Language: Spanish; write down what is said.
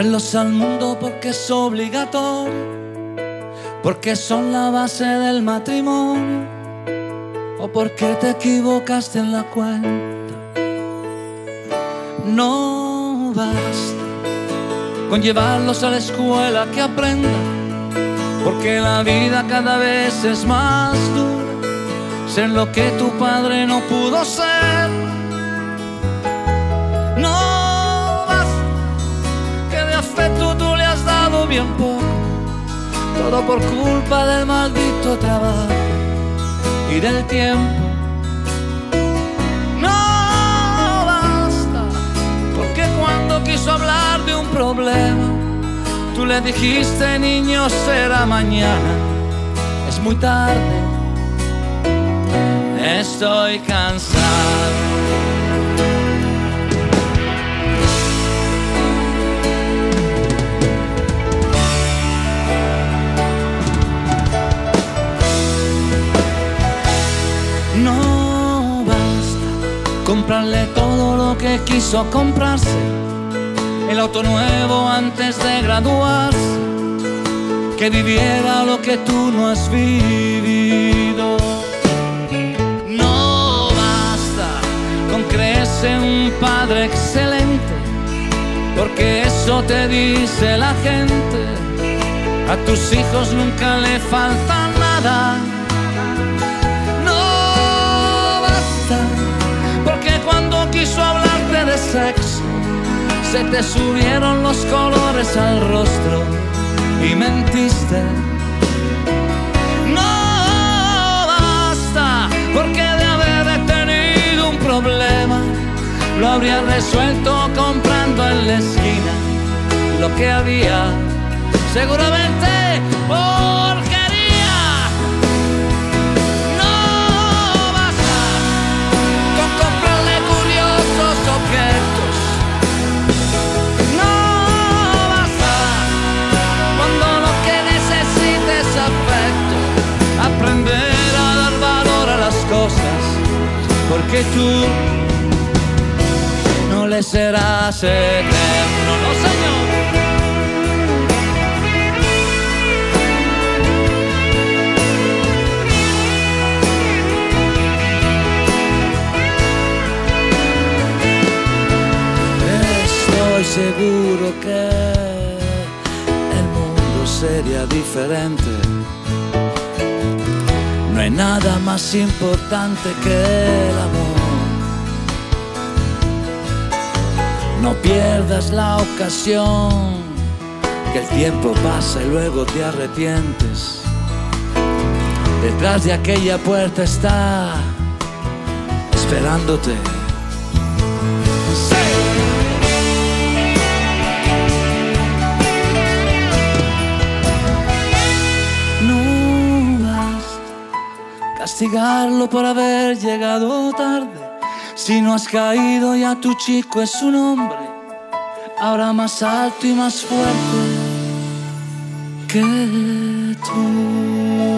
Traerlos al mundo porque es obligatorio, porque son la base del matrimonio, o porque te equivocaste en la cuenta. No basta con llevarlos a la escuela que aprendan, porque la vida cada vez es más dura, ser lo que tu padre no pudo ser. Todo por culpa del maldito trabajo y del tiempo. No basta, porque cuando quiso hablar de un problema, tú le dijiste, niño, será mañana, es muy tarde, estoy cansado. No basta comprarle todo lo que quiso comprarse, el auto nuevo antes de graduarse, que viviera lo que tú no has vivido. No basta con creerse un padre excelente, porque eso te dice la gente. A tus hijos nunca le falta nada. Se te subieron los colores al rostro y mentiste. No basta, porque de haber tenido un problema, lo habría resuelto comprando en la esquina lo que había. Seguramente Porque tú no le serás eterno. No, señor. Estoy seguro que el mundo sería diferente. No hay nada más importante que el amor. No pierdas la ocasión, que el tiempo pasa y luego te arrepientes. Detrás de aquella puerta está esperándote. Castigarlo por haber llegado tarde. Si no has caído ya tu chico es un hombre, ahora más alto y más fuerte que tú.